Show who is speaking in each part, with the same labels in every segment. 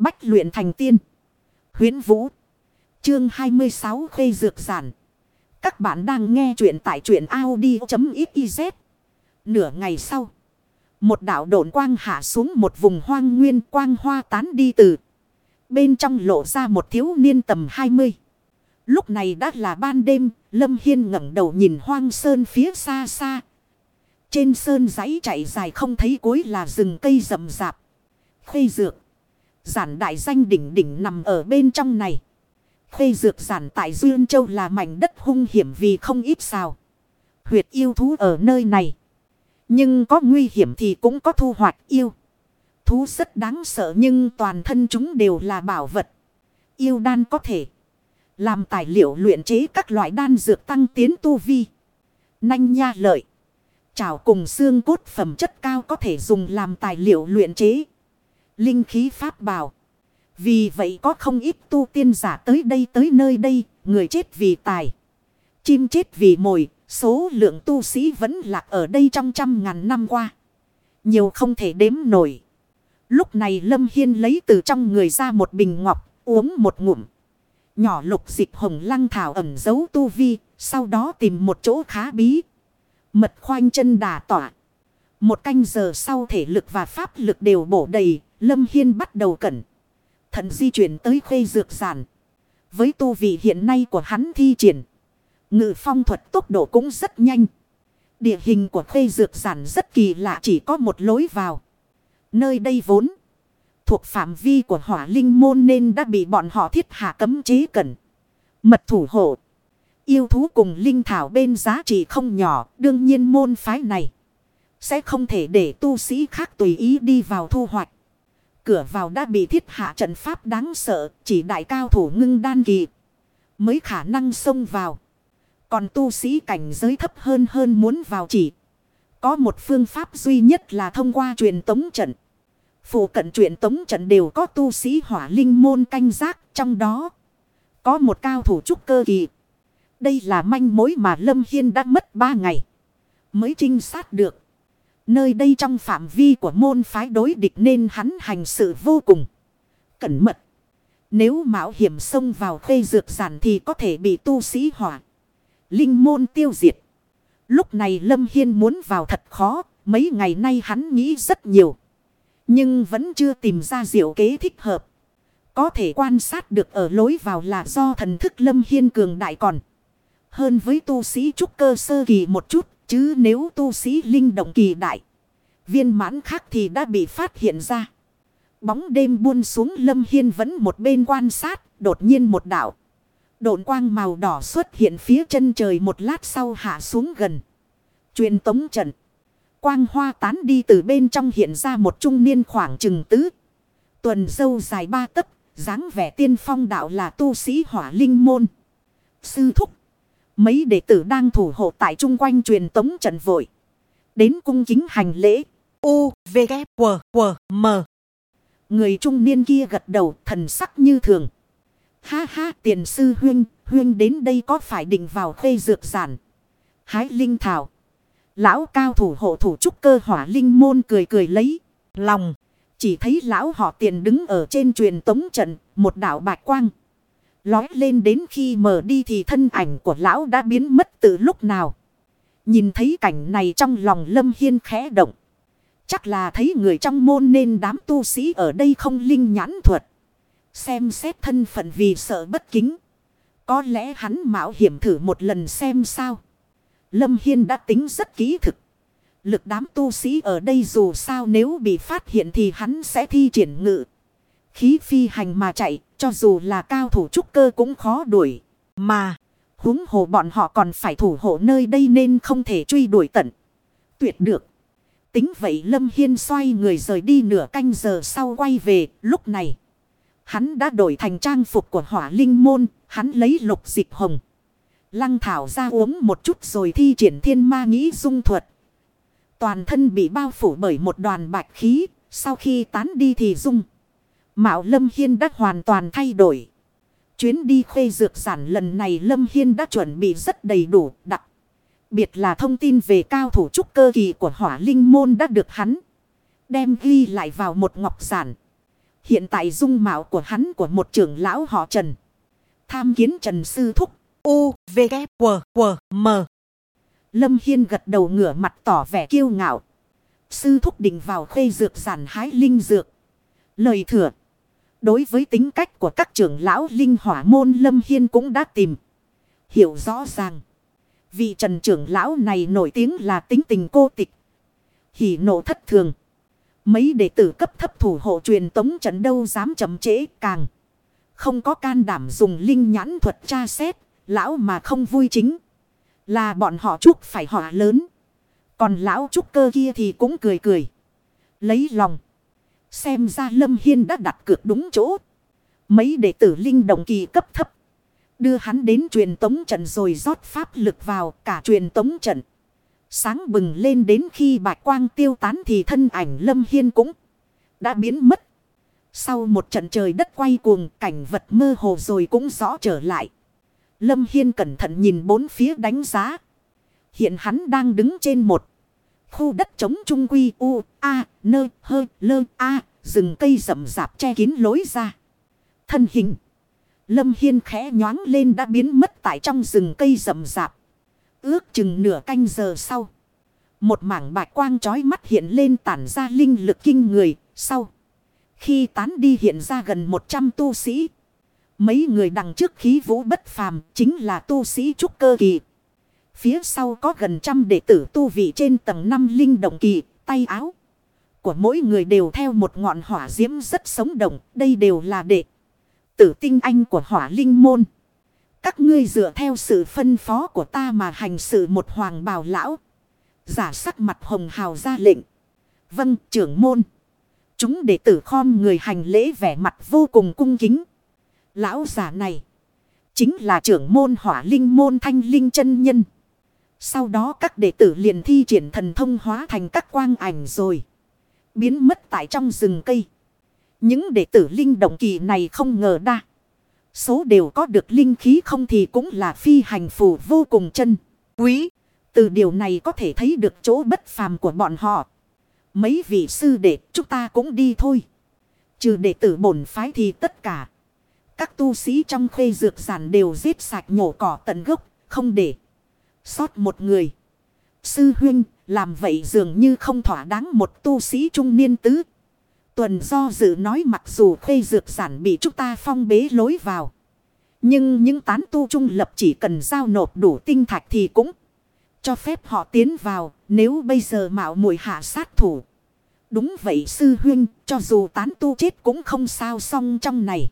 Speaker 1: Bách luyện thành tiên. Huyến Vũ. Chương 26 Khê Dược Giản. Các bạn đang nghe truyện tại truyện Audi.xyz. Nửa ngày sau. Một đảo độn quang hạ xuống một vùng hoang nguyên quang hoa tán đi từ. Bên trong lộ ra một thiếu niên tầm 20. Lúc này đã là ban đêm, Lâm Hiên ngẩng đầu nhìn hoang sơn phía xa xa. Trên sơn giấy chạy dài không thấy cuối là rừng cây rậm rạp. Khê dược. Giản đại danh đỉnh đỉnh nằm ở bên trong này. Khê dược giản tại Duyên Châu là mảnh đất hung hiểm vì không ít sao. Huyệt yêu thú ở nơi này. Nhưng có nguy hiểm thì cũng có thu hoạch yêu. Thú rất đáng sợ nhưng toàn thân chúng đều là bảo vật. Yêu đan có thể. Làm tài liệu luyện chế các loại đan dược tăng tiến tu vi. Nanh nha lợi. Chảo cùng xương cốt phẩm chất cao có thể dùng làm tài liệu luyện chế. Linh khí pháp bảo. Vì vậy có không ít tu tiên giả tới đây tới nơi đây, người chết vì tài. Chim chết vì mồi, số lượng tu sĩ vẫn lạc ở đây trong trăm ngàn năm qua. Nhiều không thể đếm nổi. Lúc này Lâm Hiên lấy từ trong người ra một bình ngọc, uống một ngụm. Nhỏ lục dịch hồng lăng thảo ẩm giấu tu vi, sau đó tìm một chỗ khá bí. Mật khoanh chân đà tỏa. Một canh giờ sau thể lực và pháp lực đều bổ đầy, Lâm Hiên bắt đầu cẩn. Thận di chuyển tới khuê dược sản Với tu vị hiện nay của hắn thi triển. Ngự phong thuật tốc độ cũng rất nhanh. Địa hình của khuê dược sản rất kỳ lạ chỉ có một lối vào. Nơi đây vốn thuộc phạm vi của hỏa linh môn nên đã bị bọn họ thiết hạ cấm chế cẩn. Mật thủ hộ. Yêu thú cùng linh thảo bên giá trị không nhỏ, đương nhiên môn phái này. Sẽ không thể để tu sĩ khác tùy ý đi vào thu hoạch. Cửa vào đã bị thiết hạ trận pháp đáng sợ, chỉ đại cao thủ ngưng đan kỳ. Mới khả năng xông vào. Còn tu sĩ cảnh giới thấp hơn hơn muốn vào chỉ. Có một phương pháp duy nhất là thông qua truyền tống trận. Phụ cận truyền tống trận đều có tu sĩ hỏa linh môn canh giác trong đó. Có một cao thủ trúc cơ kỳ. Đây là manh mối mà Lâm Hiên đã mất ba ngày. Mới trinh sát được. Nơi đây trong phạm vi của môn phái đối địch nên hắn hành sự vô cùng. Cẩn mật. Nếu mạo hiểm xông vào khê dược giản thì có thể bị tu sĩ hỏa. Linh môn tiêu diệt. Lúc này Lâm Hiên muốn vào thật khó. Mấy ngày nay hắn nghĩ rất nhiều. Nhưng vẫn chưa tìm ra diệu kế thích hợp. Có thể quan sát được ở lối vào là do thần thức Lâm Hiên cường đại còn. Hơn với tu sĩ trúc cơ sơ kỳ một chút. Chứ nếu tu sĩ linh động kỳ đại. Viên mãn khác thì đã bị phát hiện ra. Bóng đêm buôn xuống Lâm Hiên vẫn một bên quan sát. Đột nhiên một đảo. Độn quang màu đỏ xuất hiện phía chân trời một lát sau hạ xuống gần. Truyền tống trận. Quang hoa tán đi từ bên trong hiện ra một trung niên khoảng chừng tứ. Tuần dâu dài ba tấc, dáng vẻ tiên phong đạo là tu sĩ hỏa linh môn. Sư thúc. Mấy đệ tử đang thủ hộ tại trung quanh truyền tống trận vội. Đến cung kính hành lễ. U, V, K, W, W, M. Người trung niên kia gật đầu thần sắc như thường. Ha ha tiền sư huyên, huyên đến đây có phải định vào khê dược giản. Hái linh thảo. Lão cao thủ hộ thủ trúc cơ hỏa linh môn cười cười lấy. Lòng. Chỉ thấy lão họ tiền đứng ở trên truyền tống trận. Một đảo bạch quang. Lói lên đến khi mở đi thì thân ảnh của lão đã biến mất từ lúc nào. Nhìn thấy cảnh này trong lòng lâm hiên khẽ động. Chắc là thấy người trong môn nên đám tu sĩ ở đây không linh nhãn thuật. Xem xét thân phận vì sợ bất kính. Có lẽ hắn mạo hiểm thử một lần xem sao. Lâm Hiên đã tính rất kỹ thực. Lực đám tu sĩ ở đây dù sao nếu bị phát hiện thì hắn sẽ thi triển ngự. Khí phi hành mà chạy, cho dù là cao thủ trúc cơ cũng khó đuổi. Mà, huống hồ bọn họ còn phải thủ hộ nơi đây nên không thể truy đuổi tận. Tuyệt được. Tính vậy Lâm Hiên xoay người rời đi nửa canh giờ sau quay về, lúc này. Hắn đã đổi thành trang phục của hỏa linh môn, hắn lấy lục dịch hồng. Lăng thảo ra uống một chút rồi thi triển thiên ma nghĩ dung thuật. Toàn thân bị bao phủ bởi một đoàn bạch khí, sau khi tán đi thì dung. Mạo Lâm Hiên đã hoàn toàn thay đổi. Chuyến đi khuê dược giản lần này Lâm Hiên đã chuẩn bị rất đầy đủ, đặc. Biệt là thông tin về cao thủ trúc cơ kỳ của hỏa linh môn đã được hắn. Đem ghi lại vào một ngọc giản. Hiện tại dung mạo của hắn của một trưởng lão họ Trần. Tham kiến Trần Sư Thúc. U, V, K, W, W, M. Lâm Hiên gật đầu ngửa mặt tỏ vẻ kiêu ngạo. Sư Thúc định vào khuê dược giản hái linh dược. Lời thừa. Đối với tính cách của các trưởng lão linh hỏa môn, Lâm Hiên cũng đã tìm. Hiểu rõ ràng. Vị trần trưởng lão này nổi tiếng là tính tình cô tịch. Hỉ nộ thất thường. Mấy đệ tử cấp thấp thủ hộ truyền tống trận đâu dám chậm trễ, càng. Không có can đảm dùng linh nhãn thuật tra xét. Lão mà không vui chính. Là bọn họ chúc phải họa lớn. Còn lão trúc cơ kia thì cũng cười cười. Lấy lòng. Xem ra Lâm Hiên đã đặt cược đúng chỗ. Mấy đệ tử linh động kỳ cấp thấp. Đưa hắn đến truyền tống trận rồi rót pháp lực vào cả truyền tống trận. Sáng bừng lên đến khi bạch quang tiêu tán thì thân ảnh Lâm Hiên cũng đã biến mất. Sau một trận trời đất quay cuồng, cảnh vật mơ hồ rồi cũng rõ trở lại. Lâm Hiên cẩn thận nhìn bốn phía đánh giá. Hiện hắn đang đứng trên một khu đất trống trung quy, u, a, nơ, hơ, lơ, a, rừng cây rậm rạp che kín lối ra. Thân hình. Lâm Hiên khẽ nhoáng lên đã biến mất tại trong rừng cây rậm rạp. Ước chừng nửa canh giờ sau. Một mảng bạch quang trói mắt hiện lên tản ra linh lực kinh người. Sau. Khi tán đi hiện ra gần 100 tu sĩ. Mấy người đằng trước khí vũ bất phàm chính là tu sĩ trúc cơ kỳ. Phía sau có gần trăm đệ tử tu vị trên tầng 5 linh động kỳ, tay áo. Của mỗi người đều theo một ngọn hỏa diễm rất sống động, đây đều là đệ. Tử tinh anh của hỏa linh môn. Các ngươi dựa theo sự phân phó của ta mà hành sự một hoàng bào lão. Giả sắc mặt hồng hào ra lệnh. Vâng, trưởng môn. Chúng đệ tử khom người hành lễ vẻ mặt vô cùng cung kính. Lão giả này. Chính là trưởng môn hỏa linh môn thanh linh chân nhân. Sau đó các đệ tử liền thi triển thần thông hóa thành các quang ảnh rồi. Biến mất tại trong rừng cây. Những đệ tử linh động kỳ này không ngờ đa. Số đều có được linh khí không thì cũng là phi hành phù vô cùng chân. Quý. Từ điều này có thể thấy được chỗ bất phàm của bọn họ. Mấy vị sư đệ, chúng ta cũng đi thôi. Trừ đệ tử bổn phái thì tất cả. Các tu sĩ trong khuê dược giản đều giết sạch nhổ cỏ tận gốc. Không để sót một người. Sư huynh làm vậy dường như không thỏa đáng một tu sĩ trung niên tứ. Tuần do dự nói mặc dù khê dược sản bị chúng ta phong bế lối vào. Nhưng những tán tu trung lập chỉ cần giao nộp đủ tinh thạch thì cũng cho phép họ tiến vào nếu bây giờ mạo muội hạ sát thủ. Đúng vậy sư huynh, cho dù tán tu chết cũng không sao xong trong này.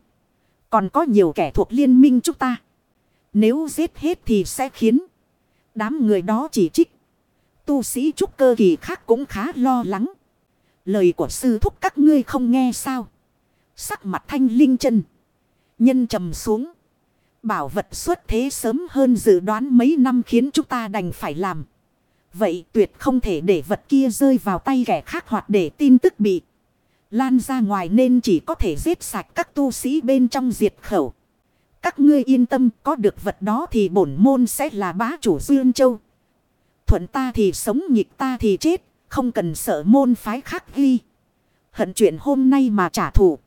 Speaker 1: Còn có nhiều kẻ thuộc liên minh chúng ta. Nếu giết hết thì sẽ khiến đám người đó chỉ trích. Tu sĩ trúc cơ kỳ khác cũng khá lo lắng. Lời của sư thúc các ngươi không nghe sao. Sắc mặt thanh linh chân. Nhân trầm xuống. Bảo vật xuất thế sớm hơn dự đoán mấy năm khiến chúng ta đành phải làm. Vậy tuyệt không thể để vật kia rơi vào tay kẻ khác hoặc để tin tức bị lan ra ngoài nên chỉ có thể giết sạch các tu sĩ bên trong diệt khẩu. Các ngươi yên tâm có được vật đó thì bổn môn sẽ là bá chủ Dương Châu. Thuận ta thì sống nhịp ta thì chết, không cần sợ môn phái khác ghi. Hận chuyện hôm nay mà trả thù.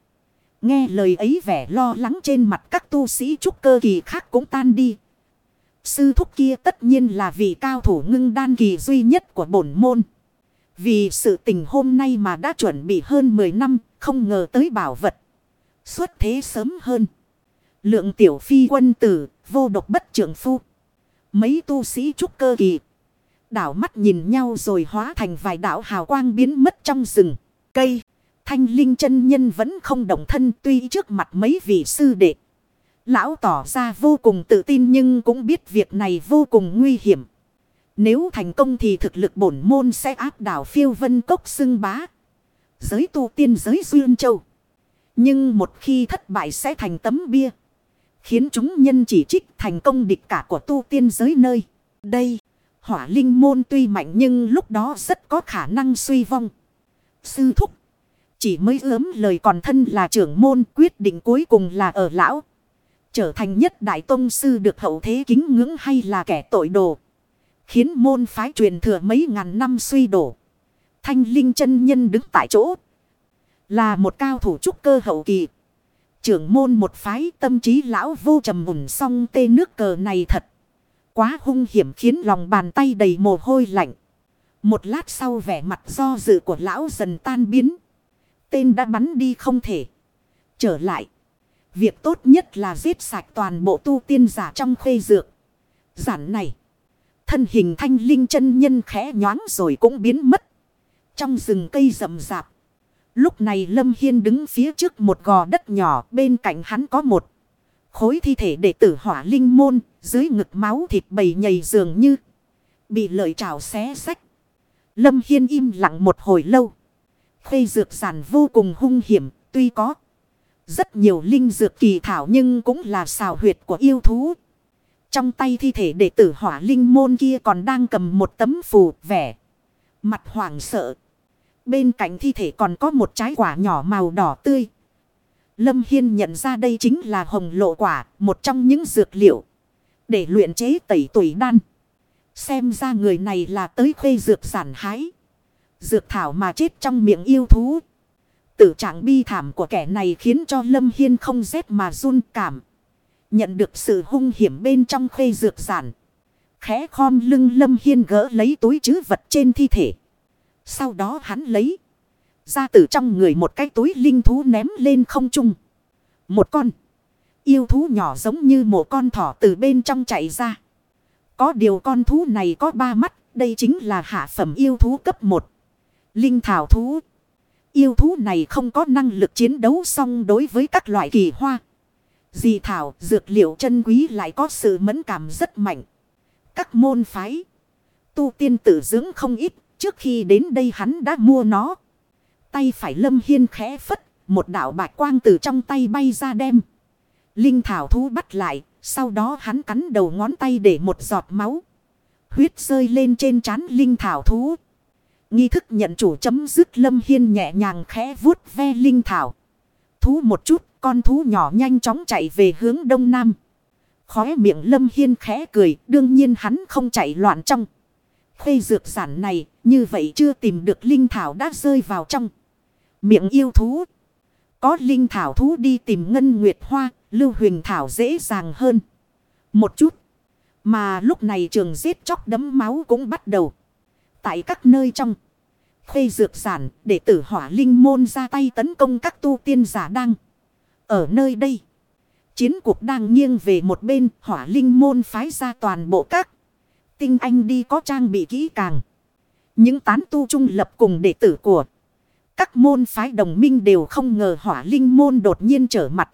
Speaker 1: Nghe lời ấy vẻ lo lắng trên mặt các tu sĩ trúc cơ kỳ khác cũng tan đi. Sư thúc kia tất nhiên là vị cao thủ ngưng đan kỳ duy nhất của bổn môn. Vì sự tình hôm nay mà đã chuẩn bị hơn 10 năm, không ngờ tới bảo vật. Xuất thế sớm hơn. Lượng tiểu phi quân tử, vô độc bất trưởng phu. Mấy tu sĩ trúc cơ kỳ. Đảo mắt nhìn nhau rồi hóa thành vài đảo hào quang biến mất trong rừng. Cây. Thanh linh chân nhân vẫn không động thân tuy trước mặt mấy vị sư đệ. Lão tỏ ra vô cùng tự tin nhưng cũng biết việc này vô cùng nguy hiểm. Nếu thành công thì thực lực bổn môn sẽ áp đảo phiêu vân cốc xưng bá. Giới tu tiên giới duyên châu. Nhưng một khi thất bại sẽ thành tấm bia. Khiến chúng nhân chỉ trích thành công địch cả của tu tiên giới nơi. Đây, hỏa linh môn tuy mạnh nhưng lúc đó rất có khả năng suy vong. Sư thúc, chỉ mới ướm lời còn thân là trưởng môn quyết định cuối cùng là ở lão. Trở thành nhất đại tông sư được hậu thế kính ngưỡng hay là kẻ tội đồ. Khiến môn phái truyền thừa mấy ngàn năm suy đổ. Thanh linh chân nhân đứng tại chỗ. Là một cao thủ trúc cơ hậu kỳ. Trưởng môn một phái tâm trí lão vô trầm mùn song tê nước cờ này thật. Quá hung hiểm khiến lòng bàn tay đầy mồ hôi lạnh. Một lát sau vẻ mặt do dự của lão dần tan biến. Tên đã bắn đi không thể. Trở lại. Việc tốt nhất là giết sạch toàn bộ tu tiên giả trong khuê dược. Giản này. Thân hình thanh linh chân nhân khẽ nhoáng rồi cũng biến mất. Trong rừng cây rậm rạp. Lúc này Lâm Hiên đứng phía trước một gò đất nhỏ, bên cạnh hắn có một khối thi thể đệ tử hỏa linh môn, dưới ngực máu thịt bầy nhầy dường như bị lợi trào xé sách. Lâm Hiên im lặng một hồi lâu. Khê dược sản vô cùng hung hiểm, tuy có rất nhiều linh dược kỳ thảo nhưng cũng là xào huyệt của yêu thú. Trong tay thi thể đệ tử hỏa linh môn kia còn đang cầm một tấm phù, vẻ. Mặt hoảng sợ. Bên cạnh thi thể còn có một trái quả nhỏ màu đỏ tươi. Lâm Hiên nhận ra đây chính là hồng lộ quả, một trong những dược liệu. Để luyện chế tẩy tuổi đan. Xem ra người này là tới khuê dược sản hái. Dược thảo mà chết trong miệng yêu thú. Tử trạng bi thảm của kẻ này khiến cho Lâm Hiên không rét mà run cảm. Nhận được sự hung hiểm bên trong khuê dược sản Khẽ khom lưng Lâm Hiên gỡ lấy túi chứ vật trên thi thể. Sau đó hắn lấy. Ra từ trong người một cái túi linh thú ném lên không trung. Một con. Yêu thú nhỏ giống như một con thỏ từ bên trong chạy ra. Có điều con thú này có ba mắt. Đây chính là hạ phẩm yêu thú cấp 1. Linh thảo thú. Yêu thú này không có năng lực chiến đấu song đối với các loại kỳ hoa. Dì thảo, dược liệu chân quý lại có sự mẫn cảm rất mạnh. Các môn phái. Tu tiên tử dưỡng không ít. Trước khi đến đây hắn đã mua nó. Tay phải lâm hiên khẽ phất. Một đạo bạch quang từ trong tay bay ra đem. Linh thảo thú bắt lại. Sau đó hắn cắn đầu ngón tay để một giọt máu. Huyết rơi lên trên trán linh thảo thú. Nghi thức nhận chủ chấm dứt lâm hiên nhẹ nhàng khẽ vuốt ve linh thảo. Thú một chút, con thú nhỏ nhanh chóng chạy về hướng đông nam. Khóe miệng lâm hiên khẽ cười, đương nhiên hắn không chạy loạn trong. Khuê dược giản này, như vậy chưa tìm được linh thảo đã rơi vào trong. Miệng yêu thú. Có linh thảo thú đi tìm ngân nguyệt hoa, lưu huỳnh thảo dễ dàng hơn. Một chút. Mà lúc này trường giết chóc đấm máu cũng bắt đầu. Tại các nơi trong. Khuê dược giản để tử hỏa linh môn ra tay tấn công các tu tiên giả đang. Ở nơi đây. Chiến cuộc đang nghiêng về một bên hỏa linh môn phái ra toàn bộ các. Tinh anh đi có trang bị kỹ càng. Những tán tu trung lập cùng đệ tử của. Các môn phái đồng minh đều không ngờ hỏa linh môn đột nhiên trở mặt.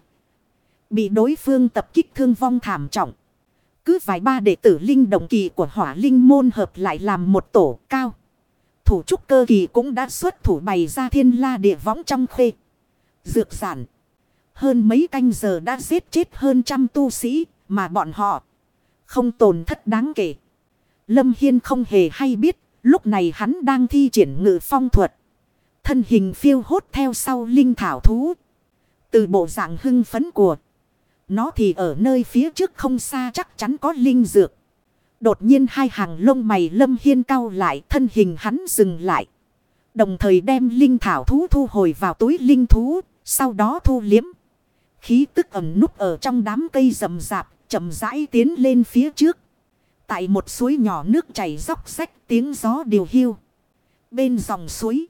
Speaker 1: Bị đối phương tập kích thương vong thảm trọng. Cứ vài ba đệ tử linh đồng kỳ của hỏa linh môn hợp lại làm một tổ cao. Thủ trúc cơ kỳ cũng đã xuất thủ bày ra thiên la địa võng trong khê. Dược sản. Hơn mấy canh giờ đã giết chết hơn trăm tu sĩ mà bọn họ không tổn thất đáng kể. Lâm Hiên không hề hay biết, lúc này hắn đang thi triển ngự phong thuật. Thân hình phiêu hốt theo sau linh thảo thú. Từ bộ dạng hưng phấn của nó thì ở nơi phía trước không xa chắc chắn có linh dược. Đột nhiên hai hàng lông mày lâm hiên cao lại, thân hình hắn dừng lại. Đồng thời đem linh thảo thú thu hồi vào túi linh thú. Sau đó thu liếm. Khí tức ẩm núp ở trong đám cây rậm rạp. chậm rãi tiến lên phía trước. Tại một suối nhỏ nước chảy róc rách tiếng gió điều hiu. Bên dòng suối.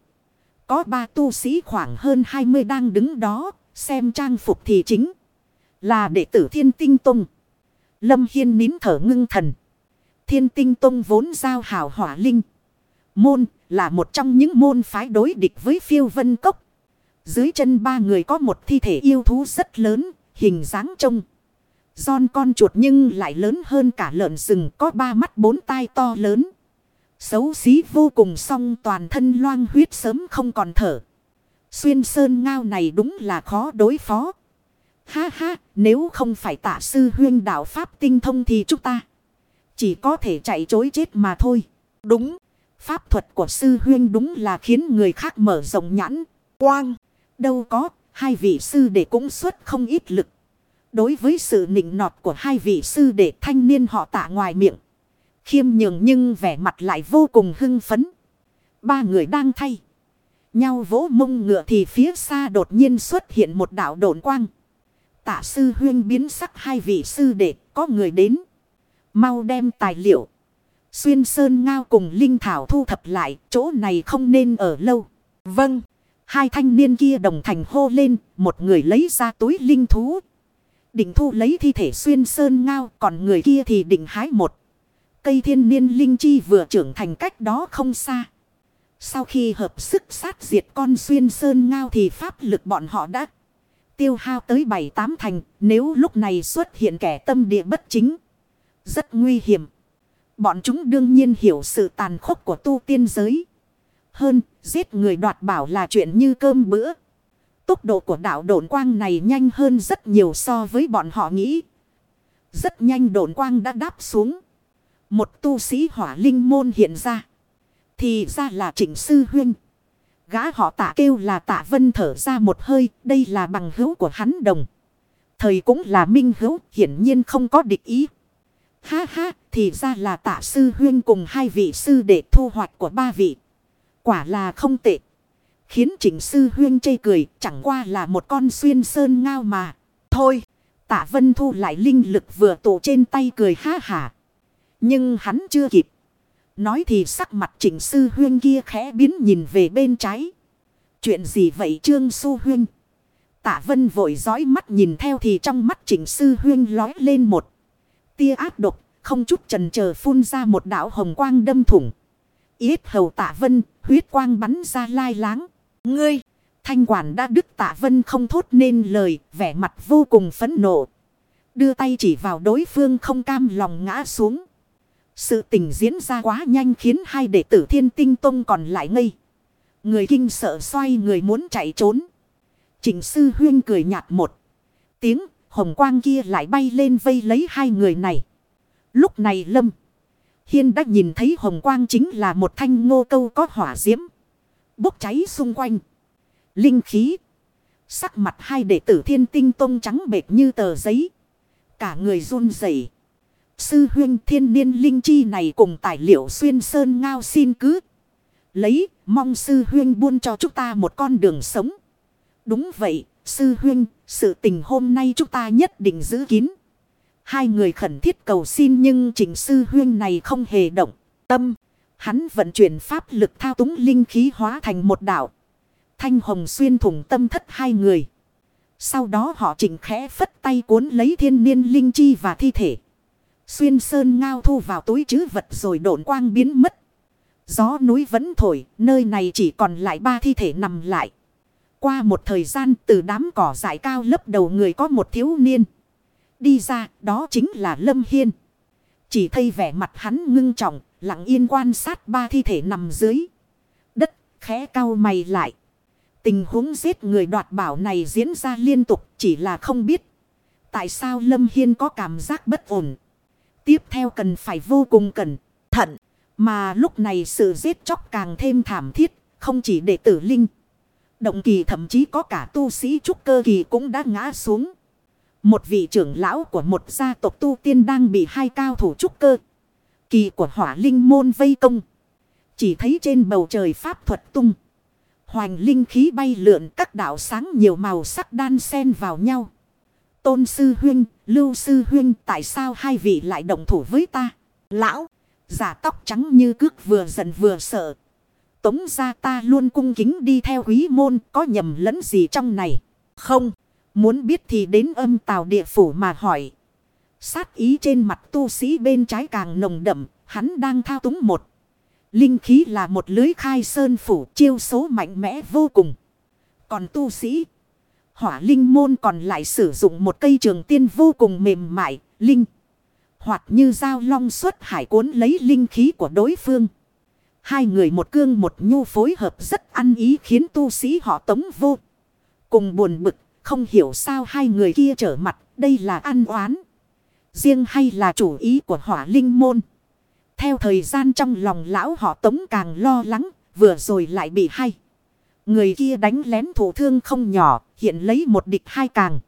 Speaker 1: Có ba tu sĩ khoảng hơn 20 đang đứng đó. Xem trang phục thì chính. Là đệ tử thiên tinh tông. Lâm Hiên nín thở ngưng thần. Thiên tinh tông vốn giao hảo hỏa linh. Môn là một trong những môn phái đối địch với phiêu vân cốc. Dưới chân ba người có một thi thể yêu thú rất lớn, hình dáng trông. Giòn con chuột nhưng lại lớn hơn cả lợn rừng có ba mắt bốn tai to lớn. Xấu xí vô cùng song toàn thân loang huyết sớm không còn thở. Xuyên sơn ngao này đúng là khó đối phó. Ha ha, nếu không phải tạ sư huyên đạo Pháp tinh thông thì chúng ta chỉ có thể chạy chối chết mà thôi. Đúng, pháp thuật của sư huyên đúng là khiến người khác mở rộng nhãn, quang. Đâu có, hai vị sư để cũng xuất không ít lực. Đối với sự nịnh nọt của hai vị sư đệ thanh niên họ tạ ngoài miệng. Khiêm nhường nhưng vẻ mặt lại vô cùng hưng phấn. Ba người đang thay. Nhau vỗ mông ngựa thì phía xa đột nhiên xuất hiện một đạo độn quang. Tạ sư huyên biến sắc hai vị sư đệ có người đến. Mau đem tài liệu. Xuyên sơn ngao cùng linh thảo thu thập lại chỗ này không nên ở lâu. Vâng. Hai thanh niên kia đồng thành hô lên. Một người lấy ra túi linh thú. Định thu lấy thi thể xuyên sơn ngao. Còn người kia thì định hái một. Cây thiên niên linh chi vừa trưởng thành cách đó không xa. Sau khi hợp sức sát diệt con xuyên sơn ngao thì pháp lực bọn họ đã tiêu hao tới bảy tám thành. Nếu lúc này xuất hiện kẻ tâm địa bất chính. Rất nguy hiểm. Bọn chúng đương nhiên hiểu sự tàn khốc của tu tiên giới. Hơn, giết người đoạt bảo là chuyện như cơm bữa. Tốc độ của đạo độn quang này nhanh hơn rất nhiều so với bọn họ nghĩ. Rất nhanh độn quang đã đáp xuống. Một tu sĩ hỏa linh môn hiện ra. Thì ra là trịnh sư huynh. Gã họ tạ kêu là tạ vân thở ra một hơi. Đây là bằng hữu của hắn đồng. Thời cũng là minh hữu. Hiển nhiên không có địch ý. Ha ha, thì ra là tạ sư huyên cùng hai vị sư để thu hoạch của ba vị. Quả là không tệ. Khiến trịnh sư huyên chê cười chẳng qua là một con xuyên sơn ngao mà. Thôi tạ vân thu lại linh lực vừa tụ trên tay cười ha hả. Nhưng hắn chưa kịp. Nói thì sắc mặt chỉnh sư huyên kia khẽ biến nhìn về bên trái. Chuyện gì vậy trương su huyên? Tạ vân vội dõi mắt nhìn theo thì trong mắt chỉnh sư huyên lói lên một. Tia áp độc, không chút trần chờ phun ra một đạo hồng quang đâm thủng. Yết hầu tạ vân, huyết quang bắn ra lai láng. Ngươi, thanh quản đã đức tạ vân không thốt nên lời, vẻ mặt vô cùng phẫn nộ. Đưa tay chỉ vào đối phương không cam lòng ngã xuống. Sự tình diễn ra quá nhanh khiến hai đệ tử thiên tinh tông còn lại ngây. Người kinh sợ xoay người muốn chạy trốn. Trình sư huyên cười nhạt một tiếng, hồng quang kia lại bay lên vây lấy hai người này. Lúc này Lâm Hiên đã nhìn thấy hồng quang chính là một thanh ngô câu có hỏa diễm. Bốc cháy xung quanh. Linh khí. Sắc mặt hai đệ tử thiên tinh tông trắng bệt như tờ giấy. Cả người run rẩy. Sư huyên thiên niên linh chi này cùng tài liệu xuyên sơn ngao xin cứ. Lấy, mong sư huyên buôn cho chúng ta một con đường sống. Đúng vậy, sư huyên, sự tình hôm nay chúng ta nhất định giữ kín. Hai người khẩn thiết cầu xin nhưng trình sư huyên này không hề động. Tâm, hắn vận chuyển pháp lực thao túng linh khí hóa thành một đạo. Thanh hồng xuyên thủng tâm thất hai người. Sau đó họ chỉnh khẽ phất tay cuốn lấy thiên niên linh chi và thi thể. Xuyên sơn ngao thu vào túi chứ vật rồi độn quang biến mất. Gió núi vẫn thổi, nơi này chỉ còn lại ba thi thể nằm lại. Qua một thời gian từ đám cỏ dại cao lấp đầu người có một thiếu niên. Đi ra, đó chính là Lâm Hiên. Chỉ thấy vẻ mặt hắn ngưng trọng, lặng yên quan sát ba thi thể nằm dưới. Đất, khẽ cao mày lại. Tình huống giết người đoạt bảo này diễn ra liên tục chỉ là không biết. Tại sao Lâm Hiên có cảm giác bất ổn. Tiếp theo cần phải vô cùng cẩn thận. Mà lúc này sự giết chóc càng thêm thảm thiết. Không chỉ đệ tử Linh. Động kỳ thậm chí có cả tu sĩ trúc cơ kỳ cũng đã ngã xuống. Một vị trưởng lão của một gia tộc tu tiên đang bị hai cao thủ trúc cơ. Kỳ của hỏa linh môn vây công. Chỉ thấy trên bầu trời pháp thuật tung. Hoành linh khí bay lượn các đạo sáng nhiều màu sắc đan xen vào nhau. Tôn sư huynh, lưu sư huynh tại sao hai vị lại đồng thủ với ta? Lão, giả tóc trắng như cước vừa giận vừa sợ. Tống ra ta luôn cung kính đi theo quý môn có nhầm lẫn gì trong này? Không, muốn biết thì đến âm tào địa phủ mà hỏi. Sát ý trên mặt tu sĩ bên trái càng nồng đậm, hắn đang thao túng một. Linh khí là một lưới khai sơn phủ chiêu số mạnh mẽ vô cùng. Còn tu sĩ Hỏa linh môn còn lại sử dụng một cây trường tiên vô cùng mềm mại, linh. Hoặc như dao long xuất hải cuốn lấy linh khí của đối phương. Hai người một cương một nhu phối hợp rất ăn ý khiến tu sĩ họ tống vô. Cùng buồn bực, không hiểu sao hai người kia trở mặt, đây là ăn oán. Riêng hay là chủ ý của hỏa linh môn. Theo thời gian trong lòng lão họ tống càng lo lắng, vừa rồi lại bị hay. Người kia đánh lén thủ thương không nhỏ, hiện lấy một địch hai càng.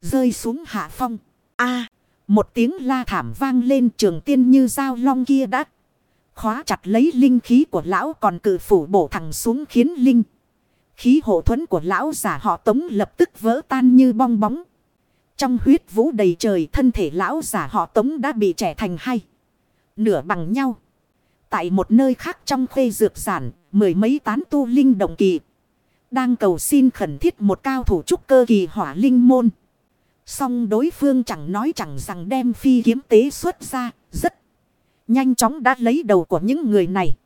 Speaker 1: Rơi xuống hạ phong. a một tiếng la thảm vang lên trường tiên như dao long kia đã. Khóa chặt lấy linh khí của lão còn cử phủ bổ thẳng xuống khiến linh. Khí hộ thuẫn của lão giả họ tống lập tức vỡ tan như bong bóng. Trong huyết vũ đầy trời thân thể lão giả họ tống đã bị trẻ thành hai. Nửa bằng nhau. Tại một nơi khác trong khuê dược giản, mười mấy tán tu linh động kỳ. Đang cầu xin khẩn thiết một cao thủ trúc cơ kỳ hỏa linh môn. Song đối phương chẳng nói chẳng rằng đem phi kiếm tế xuất ra, rất nhanh chóng đã lấy đầu của những người này.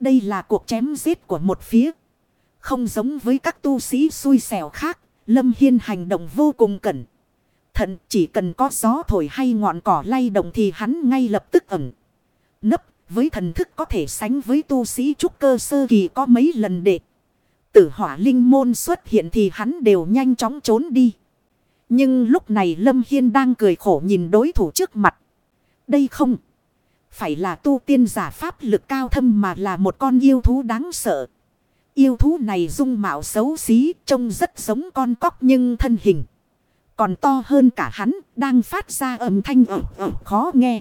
Speaker 1: Đây là cuộc chém giết của một phía. Không giống với các tu sĩ xui xẻo khác, Lâm Hiên hành động vô cùng cẩn. Thận chỉ cần có gió thổi hay ngọn cỏ lay động thì hắn ngay lập tức ẩn. Nấp với thần thức có thể sánh với tu sĩ trúc cơ sơ kỳ có mấy lần đệ Tử hỏa linh môn xuất hiện thì hắn đều nhanh chóng trốn đi. Nhưng lúc này Lâm Hiên đang cười khổ nhìn đối thủ trước mặt. Đây không. Phải là tu tiên giả pháp lực cao thâm mà là một con yêu thú đáng sợ. Yêu thú này dung mạo xấu xí, trông rất giống con cóc nhưng thân hình. Còn to hơn cả hắn, đang phát ra âm thanh ẩm ẩm khó nghe.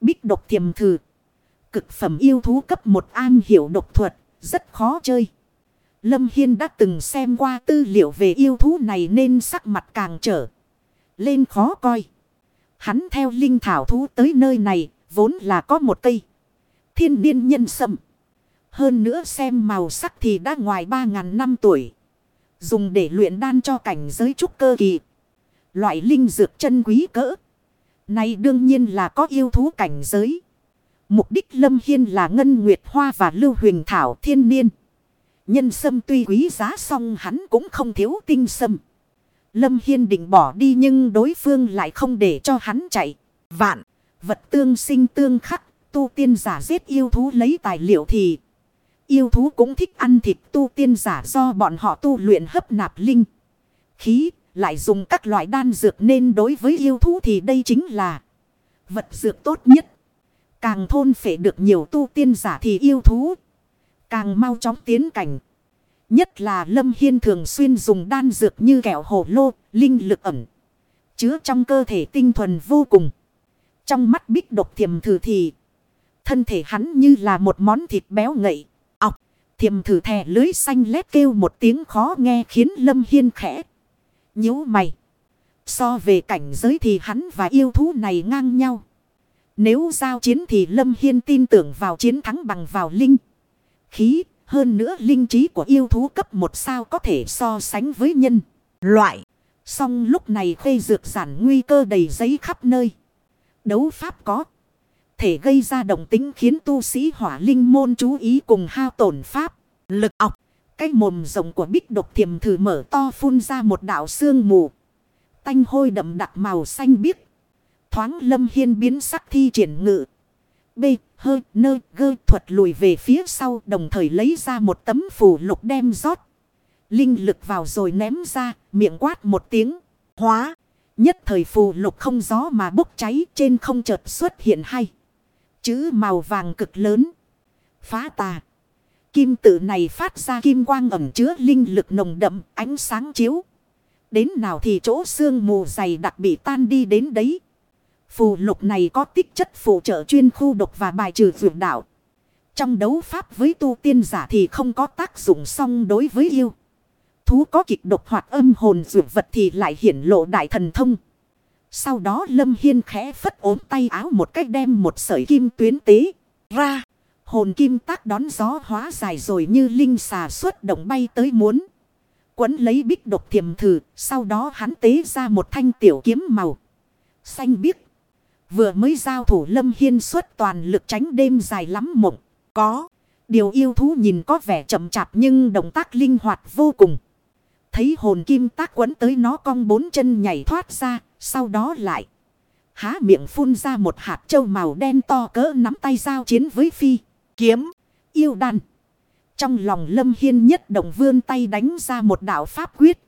Speaker 1: Bích độc tiềm thử. Cực phẩm yêu thú cấp một an hiểu độc thuật, rất khó chơi. Lâm Hiên đã từng xem qua tư liệu về yêu thú này nên sắc mặt càng trở lên khó coi. Hắn theo linh thảo thú tới nơi này, vốn là có một cây. Thiên niên nhân sâm. Hơn nữa xem màu sắc thì đã ngoài 3.000 năm tuổi. Dùng để luyện đan cho cảnh giới trúc cơ kỳ. Loại linh dược chân quý cỡ. Này đương nhiên là có yêu thú cảnh giới. Mục đích Lâm Hiên là Ngân Nguyệt Hoa và Lưu Huỳnh Thảo thiên niên. Nhân sâm tuy quý giá song hắn cũng không thiếu tinh sâm. Lâm Hiên định bỏ đi nhưng đối phương lại không để cho hắn chạy. Vạn, vật tương sinh tương khắc, tu tiên giả giết yêu thú lấy tài liệu thì... Yêu thú cũng thích ăn thịt tu tiên giả do bọn họ tu luyện hấp nạp linh. Khí, lại dùng các loại đan dược nên đối với yêu thú thì đây chính là vật dược tốt nhất. Càng thôn phệ được nhiều tu tiên giả thì yêu thú. Càng mau chóng tiến cảnh. Nhất là Lâm Hiên thường xuyên dùng đan dược như kẹo hồ lô, linh lực ẩm. Chứa trong cơ thể tinh thuần vô cùng. Trong mắt bích độc thiềm thử thì. Thân thể hắn như là một món thịt béo ngậy. Ọc, thiềm thử thè lưới xanh lét kêu một tiếng khó nghe khiến Lâm Hiên khẽ nhíu mày. So về cảnh giới thì hắn và yêu thú này ngang nhau. Nếu giao chiến thì Lâm Hiên tin tưởng vào chiến thắng bằng vào linh. Khí, hơn nữa linh trí của yêu thú cấp một sao có thể so sánh với nhân. Loại. Song lúc này khê dược giản nguy cơ đầy giấy khắp nơi. Đấu pháp có. Thể gây ra động tính khiến tu sĩ hỏa linh môn chú ý cùng hao tổn pháp. Lực ọc. Cái mồm rộng của bích độc thiềm thử mở to phun ra một đạo xương mù. Tanh hôi đậm đặc màu xanh biếc. Thoáng lâm hiên biến sắc thi triển ngự. B, hơ, nơ, gơ thuật lùi về phía sau đồng thời lấy ra một tấm phủ lục đem rót. Linh lực vào rồi ném ra, miệng quát một tiếng. Hóa, nhất thời phù lục không gió mà bốc cháy trên không chợt xuất hiện hay. Chữ màu vàng cực lớn. Phá tà. Kim tự này phát ra kim quang ẩm chứa linh lực nồng đậm, ánh sáng chiếu. Đến nào thì chỗ xương mù dày đặc bị tan đi đến đấy. Phù lục này có tích chất phụ trợ chuyên khu độc và bài trừ vượt đạo. Trong đấu pháp với tu tiên giả thì không có tác dụng song đối với yêu. Thú có kịch độc hoặc âm hồn dược vật thì lại hiển lộ đại thần thông. Sau đó Lâm Hiên khẽ phất ốm tay áo một cách đem một sợi kim tuyến tế ra. Hồn kim tác đón gió hóa dài rồi như linh xà xuất động bay tới muốn. Quấn lấy bích độc thiềm thử, sau đó hắn tế ra một thanh tiểu kiếm màu. Xanh biếc. Vừa mới giao thủ Lâm Hiên xuất toàn lực tránh đêm dài lắm mộng. Có. Điều yêu thú nhìn có vẻ chậm chạp nhưng động tác linh hoạt vô cùng. Thấy hồn kim tác quấn tới nó cong bốn chân nhảy thoát ra. Sau đó lại. Há miệng phun ra một hạt châu màu đen to cỡ nắm tay giao chiến với phi. Kiếm. Yêu đan. Trong lòng lâm hiên nhất động vươn tay đánh ra một đạo pháp quyết.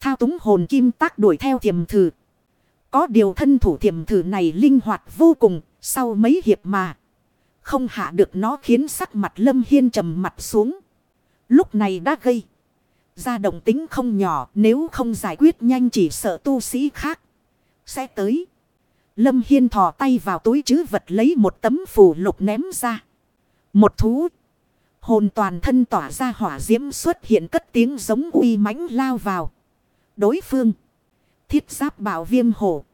Speaker 1: Thao túng hồn kim tác đuổi theo thiềm thử. Có điều thân thủ thiềm thử này linh hoạt vô cùng, sau mấy hiệp mà. Không hạ được nó khiến sắc mặt lâm hiên trầm mặt xuống. Lúc này đã gây. Ra động tính không nhỏ nếu không giải quyết nhanh chỉ sợ tu sĩ khác. Sẽ tới. Lâm Hiên thò tay vào túi chứ vật lấy một tấm phù lục ném ra. Một thú. Hồn toàn thân tỏa ra hỏa diễm xuất hiện cất tiếng giống uy mãnh lao vào. Đối phương. Thiết giáp bảo viêm hổ.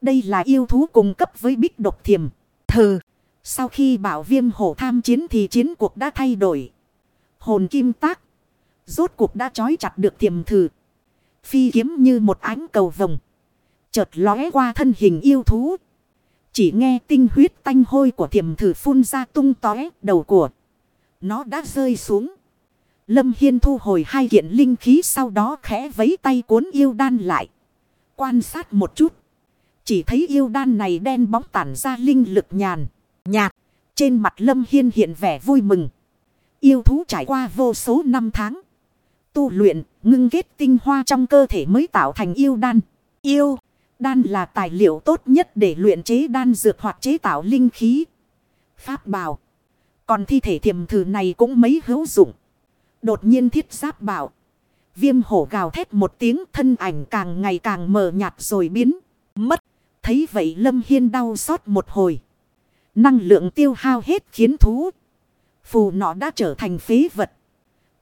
Speaker 1: Đây là yêu thú cung cấp với bích độc thiềm. Thừ. Sau khi bảo viêm hổ tham chiến thì chiến cuộc đã thay đổi. Hồn kim tác. Rốt cuộc đã trói chặt được thiềm thử. Phi kiếm như một ánh cầu vồng. Chợt lóe qua thân hình yêu thú. Chỉ nghe tinh huyết tanh hôi của thiềm thử phun ra tung tóe đầu của. Nó đã rơi xuống. Lâm Hiên thu hồi hai kiện linh khí sau đó khẽ vấy tay cuốn yêu đan lại. Quan sát một chút. Chỉ thấy yêu đan này đen bóng tản ra linh lực nhàn, nhạt. Trên mặt Lâm Hiên hiện vẻ vui mừng. Yêu thú trải qua vô số năm tháng. Tu luyện, ngưng kết tinh hoa trong cơ thể mới tạo thành yêu đan. Yêu, đan là tài liệu tốt nhất để luyện chế đan dược hoặc chế tạo linh khí. Pháp bảo. Còn thi thể thiềm thử này cũng mấy hữu dụng. Đột nhiên thiết giáp bảo. Viêm hổ gào thét một tiếng, thân ảnh càng ngày càng mờ nhạt rồi biến. Mất. Thấy vậy Lâm Hiên đau xót một hồi. Năng lượng tiêu hao hết khiến thú. Phù nọ đã trở thành phế vật.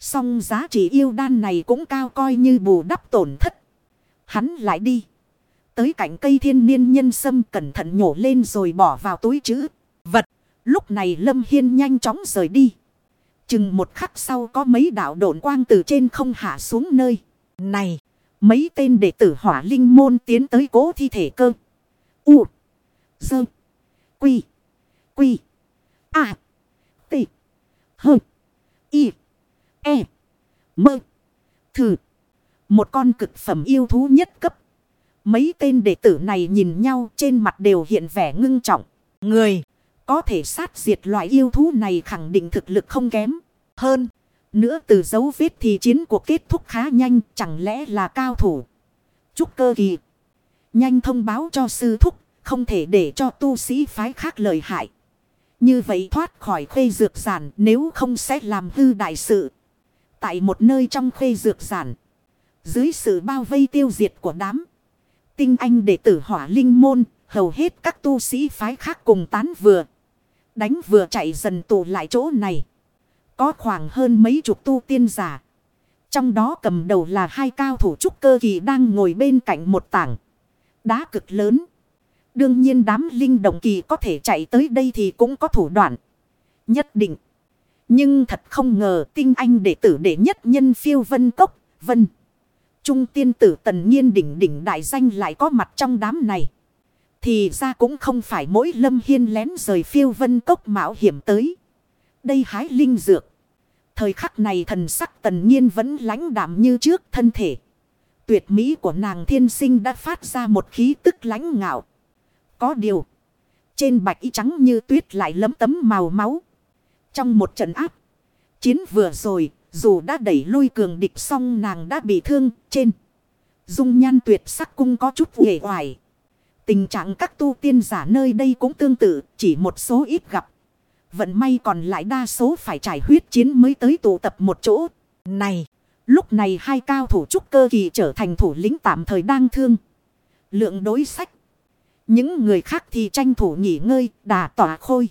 Speaker 1: Song giá trị yêu đan này cũng cao coi như bù đắp tổn thất. Hắn lại đi. Tới cạnh cây thiên niên nhân sâm cẩn thận nhổ lên rồi bỏ vào túi chữ. Vật. Lúc này Lâm Hiên nhanh chóng rời đi. Chừng một khắc sau có mấy đạo độn quang từ trên không hạ xuống nơi. Này. Mấy tên đệ tử hỏa linh môn tiến tới cố thi thể cơ. U. Dơ. Quy. Quy. a, T. h Y. E. Mơ. Thử. Một con cực phẩm yêu thú nhất cấp. Mấy tên đệ tử này nhìn nhau trên mặt đều hiện vẻ ngưng trọng. Người. Có thể sát diệt loại yêu thú này khẳng định thực lực không kém. Hơn. Nữa từ dấu vết thì chiến cuộc kết thúc khá nhanh. Chẳng lẽ là cao thủ. Chúc cơ kỳ. Nhanh thông báo cho sư thúc. Không thể để cho tu sĩ phái khác lời hại. Như vậy thoát khỏi khuê dược giản, nếu không sẽ làm hư đại sự. Tại một nơi trong khuê dược giản. Dưới sự bao vây tiêu diệt của đám. Tinh anh đệ tử hỏa linh môn. Hầu hết các tu sĩ phái khác cùng tán vừa. Đánh vừa chạy dần tụ lại chỗ này. Có khoảng hơn mấy chục tu tiên giả. Trong đó cầm đầu là hai cao thủ trúc cơ kỳ đang ngồi bên cạnh một tảng. Đá cực lớn. Đương nhiên đám linh động kỳ có thể chạy tới đây thì cũng có thủ đoạn. Nhất định. Nhưng thật không ngờ tinh anh đệ tử đệ nhất nhân phiêu vân cốc, vân. Trung tiên tử tần nhiên đỉnh đỉnh đại danh lại có mặt trong đám này. Thì ra cũng không phải mỗi lâm hiên lén rời phiêu vân cốc mạo hiểm tới. Đây hái linh dược. Thời khắc này thần sắc tần nhiên vẫn lãnh đạm như trước thân thể. Tuyệt mỹ của nàng thiên sinh đã phát ra một khí tức lãnh ngạo. Có điều. Trên bạch y trắng như tuyết lại lấm tấm màu máu. Trong một trận áp. Chiến vừa rồi. Dù đã đẩy lui cường địch xong nàng đã bị thương trên. Dung nhan tuyệt sắc cung có chút ghề hoài. Tình trạng các tu tiên giả nơi đây cũng tương tự. Chỉ một số ít gặp. Vận may còn lại đa số phải trải huyết chiến mới tới tụ tập một chỗ. Này. Lúc này hai cao thủ trúc cơ kỳ trở thành thủ lĩnh tạm thời đang thương. Lượng đối sách. Những người khác thì tranh thủ nghỉ ngơi, đà tỏa khôi.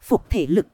Speaker 1: Phục thể lực.